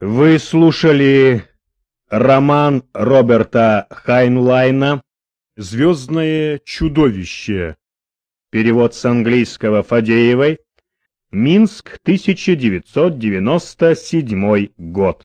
Вы слушали роман Роберта Хайнлайна «Звездное чудовище». Перевод с английского Фадеевой. Минск, 1997 год.